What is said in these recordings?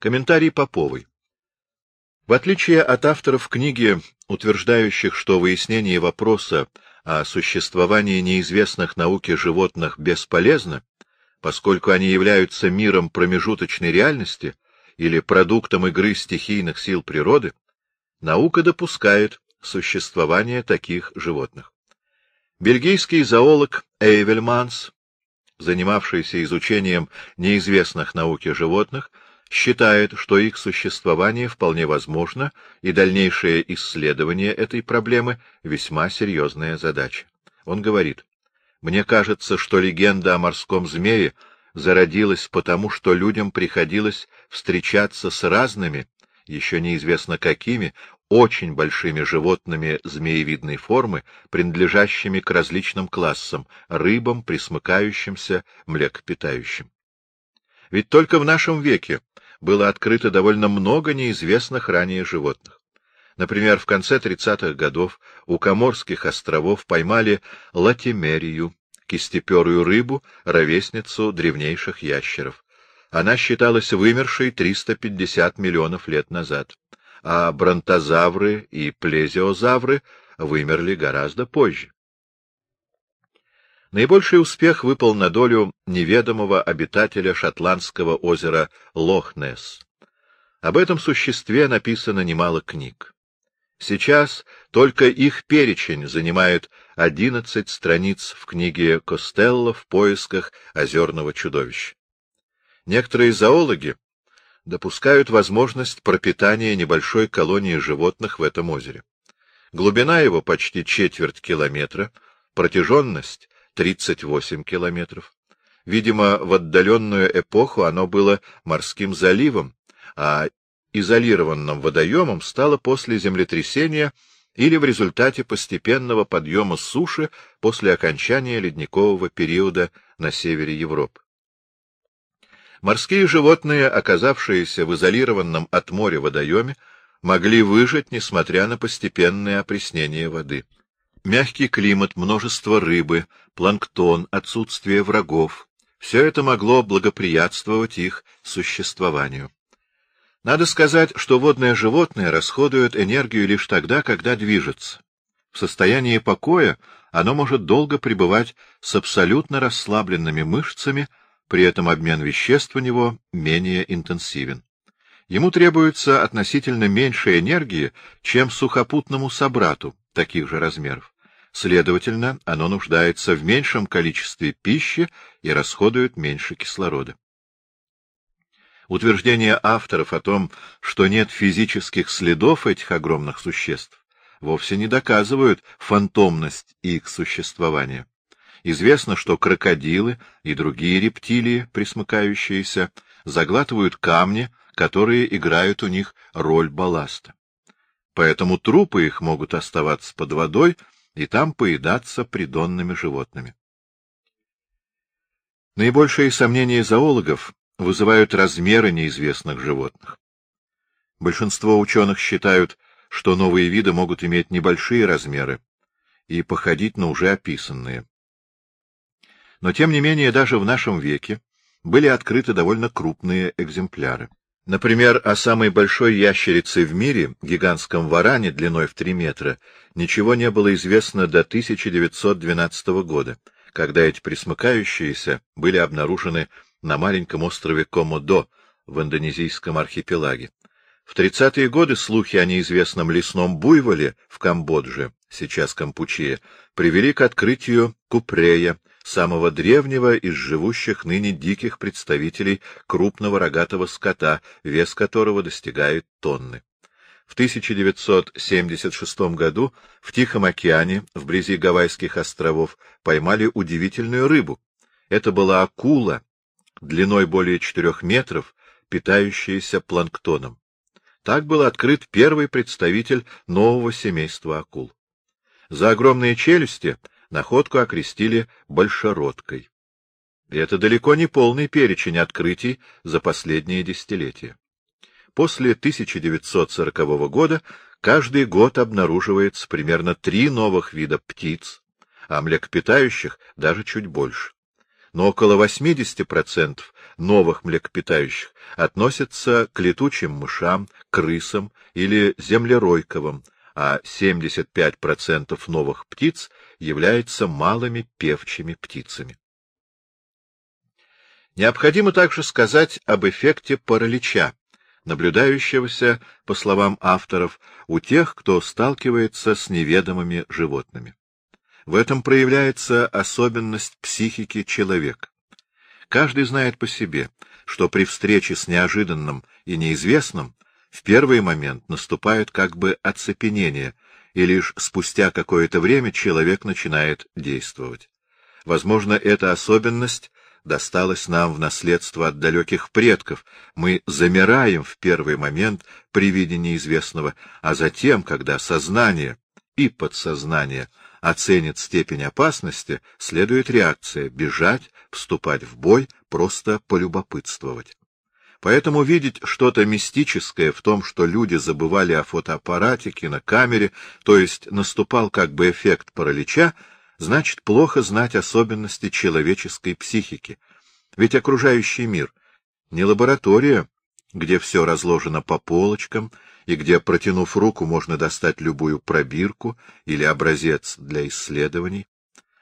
Комментарий Поповой. В отличие от авторов книги, утверждающих, что выяснение вопроса о существовании неизвестных науке животных бесполезно, поскольку они являются миром промежуточной реальности или продуктом игры стихийных сил природы, наука допускает существование таких животных. Бельгийский зоолог Эйвельманс, занимавшийся изучением неизвестных науке животных, считает, что их существование вполне возможно, и дальнейшее исследование этой проблемы — весьма серьезная задача. Он говорит, «Мне кажется, что легенда о морском змее зародилась потому, что людям приходилось встречаться с разными, еще неизвестно какими, очень большими животными змеевидной формы, принадлежащими к различным классам — рыбам, присмыкающимся, млекопитающим. Ведь только в нашем веке было открыто довольно много неизвестных ранее животных. Например, в конце 30-х годов у Коморских островов поймали латимерию, кистеперую рыбу, ровесницу древнейших ящеров. Она считалась вымершей 350 миллионов лет назад, а бронтозавры и плезиозавры вымерли гораздо позже. Наибольший успех выпал на долю неведомого обитателя шотландского озера Лохнес. Об этом существе написано немало книг. Сейчас только их перечень занимает одиннадцать страниц в книге Костелло в поисках озерного чудовища. Некоторые зоологи допускают возможность пропитания небольшой колонии животных в этом озере. Глубина его почти четверть километра, протяженность 38 километров. Видимо, в отдаленную эпоху оно было морским заливом, а изолированным водоемом стало после землетрясения или в результате постепенного подъема суши после окончания ледникового периода на севере Европы. Морские животные, оказавшиеся в изолированном от моря водоеме, могли выжить, несмотря на постепенное опреснение воды. Мягкий климат, множество рыбы, планктон, отсутствие врагов — все это могло благоприятствовать их существованию. Надо сказать, что водное животное расходует энергию лишь тогда, когда движется. В состоянии покоя оно может долго пребывать с абсолютно расслабленными мышцами, при этом обмен веществ у него менее интенсивен. Ему требуется относительно меньше энергии, чем сухопутному собрату таких же размеров. Следовательно, оно нуждается в меньшем количестве пищи и расходует меньше кислорода. Утверждение авторов о том, что нет физических следов этих огромных существ, вовсе не доказывают фантомность их существования. Известно, что крокодилы и другие рептилии, присмыкающиеся, заглатывают камни, которые играют у них роль балласта. Поэтому трупы их могут оставаться под водой и там поедаться придонными животными. Наибольшие сомнения зоологов вызывают размеры неизвестных животных. Большинство ученых считают, что новые виды могут иметь небольшие размеры и походить на уже описанные. Но, тем не менее, даже в нашем веке были открыты довольно крупные экземпляры. Например, о самой большой ящерице в мире, гигантском варане длиной в 3 метра, ничего не было известно до 1912 года, когда эти присмыкающиеся были обнаружены на маленьком острове Комодо в индонезийском архипелаге. В 30-е годы слухи о неизвестном лесном буйволе в Камбодже, сейчас Кампучия, привели к открытию купрея, самого древнего из живущих ныне диких представителей крупного рогатого скота, вес которого достигает тонны. В 1976 году в Тихом океане, вблизи Гавайских островов, поймали удивительную рыбу. Это была акула, длиной более четырех метров, питающаяся планктоном. Так был открыт первый представитель нового семейства акул. За огромные челюсти находку окрестили большеродкой. И это далеко не полный перечень открытий за последние десятилетия. После 1940 года каждый год обнаруживается примерно три новых вида птиц, а млекопитающих даже чуть больше. Но около 80% новых млекопитающих относятся к летучим мышам, крысам или землеройковым, а 75% новых птиц являются малыми певчими птицами. Необходимо также сказать об эффекте паралича, наблюдающегося, по словам авторов, у тех, кто сталкивается с неведомыми животными. В этом проявляется особенность психики человека. Каждый знает по себе, что при встрече с неожиданным и неизвестным в первый момент наступает как бы оцепенение, и лишь спустя какое-то время человек начинает действовать. Возможно, эта особенность досталась нам в наследство от далеких предков. Мы замираем в первый момент при виде неизвестного, а затем, когда сознание и подсознание оценит степень опасности, следует реакция — бежать, вступать в бой, просто полюбопытствовать. Поэтому видеть что-то мистическое в том, что люди забывали о фотоаппарате, кинокамере, то есть наступал как бы эффект паралича, значит плохо знать особенности человеческой психики. Ведь окружающий мир — не лаборатория, где все разложено по полочкам и где, протянув руку, можно достать любую пробирку или образец для исследований,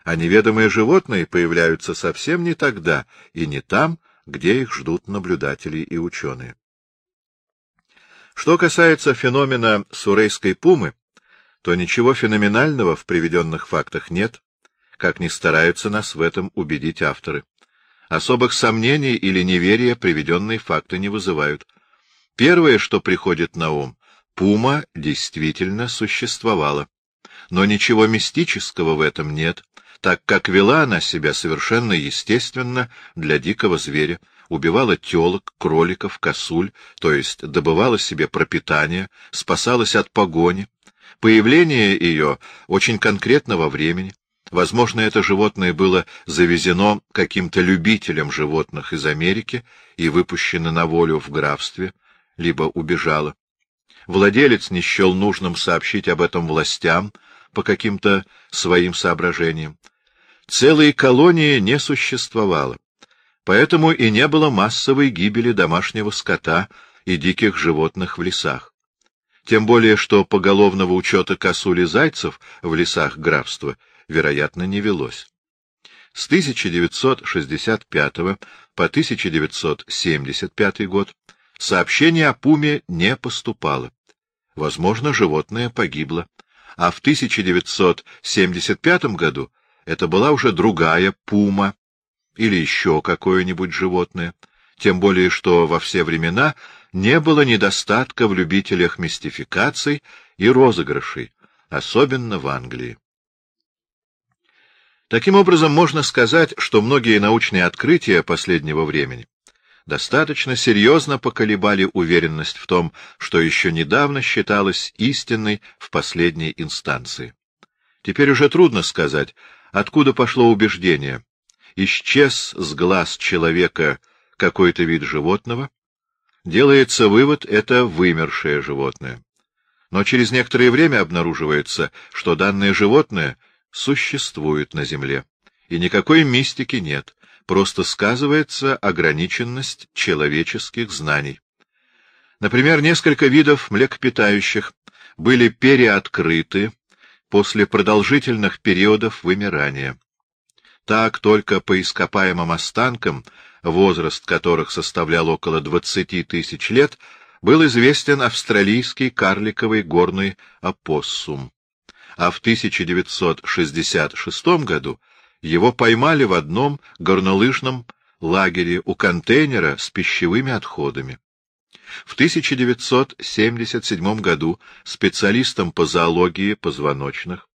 а неведомые животные появляются совсем не тогда и не там, где их ждут наблюдатели и ученые. Что касается феномена сурейской пумы, то ничего феноменального в приведенных фактах нет, как ни стараются нас в этом убедить авторы. Особых сомнений или неверия приведенные факты не вызывают. Первое, что приходит на ум, пума действительно существовала. Но ничего мистического в этом нет, так как вела она себя совершенно естественно для дикого зверя, убивала телок, кроликов, косуль, то есть добывала себе пропитание, спасалась от погони. Появление ее очень конкретного времени. Возможно, это животное было завезено каким-то любителем животных из Америки и выпущено на волю в графстве, либо убежало. Владелец не счел нужным сообщить об этом властям, по каким-то своим соображениям. Целой колонии не существовало, поэтому и не было массовой гибели домашнего скота и диких животных в лесах. Тем более, что поголовного учета косули зайцев в лесах графства, вероятно, не велось. С 1965 по 1975 год сообщение о пуме не поступало. Возможно, животное погибло а в 1975 году это была уже другая пума или еще какое-нибудь животное, тем более что во все времена не было недостатка в любителях мистификаций и розыгрышей, особенно в Англии. Таким образом, можно сказать, что многие научные открытия последнего времени достаточно серьезно поколебали уверенность в том, что еще недавно считалось истинной в последней инстанции. Теперь уже трудно сказать, откуда пошло убеждение. Исчез с глаз человека какой-то вид животного, делается вывод — это вымершее животное. Но через некоторое время обнаруживается, что данное животное существует на Земле, и никакой мистики нет, просто сказывается ограниченность человеческих знаний. Например, несколько видов млекопитающих были переоткрыты после продолжительных периодов вымирания. Так только по ископаемым останкам, возраст которых составлял около 20 тысяч лет, был известен австралийский карликовый горный опоссум. А в 1966 году его поймали в одном горнолыжном лагере у контейнера с пищевыми отходами. В 1977 году специалистом по зоологии позвоночных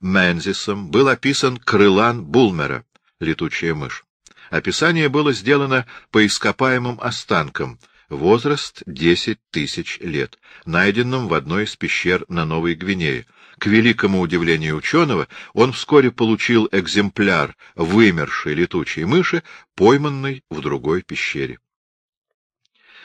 Мензисом был описан крылан Булмера, летучая мышь. Описание было сделано по ископаемым останкам, возраст 10 тысяч лет, найденным в одной из пещер на Новой Гвинее, к великому удивлению ученого, он вскоре получил экземпляр вымершей летучей мыши, пойманной в другой пещере.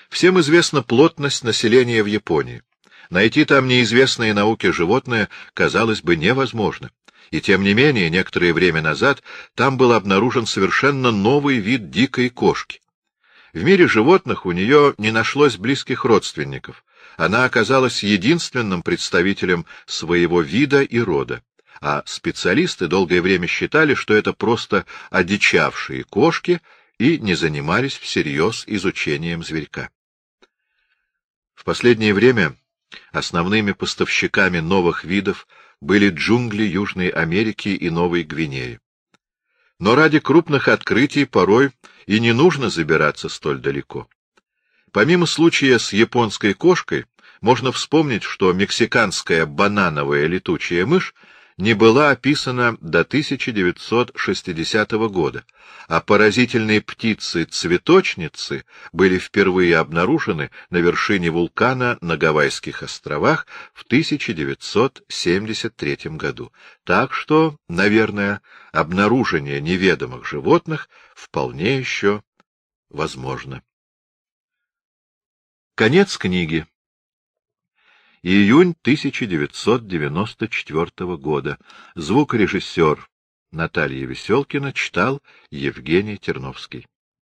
Всем известна плотность населения в Японии. Найти там неизвестные науке животное казалось бы невозможно. И тем не менее, некоторое время назад там был обнаружен совершенно новый вид дикой кошки. В мире животных у нее не нашлось близких родственников. Она оказалась единственным представителем своего вида и рода, а специалисты долгое время считали, что это просто одичавшие кошки и не занимались всерьез изучением зверька. В последнее время основными поставщиками новых видов были джунгли Южной Америки и Новой Гвинеи. Но ради крупных открытий порой и не нужно забираться столь далеко. Помимо случая с японской кошкой, можно вспомнить, что мексиканская банановая летучая мышь не была описана до 1960 года, а поразительные птицы-цветочницы были впервые обнаружены на вершине вулкана на Гавайских островах в 1973 году. Так что, наверное, обнаружение неведомых животных вполне еще возможно. Конец книги. Июнь 1994 года. Звукорежиссер Наталья Веселкина читал Евгений Терновский.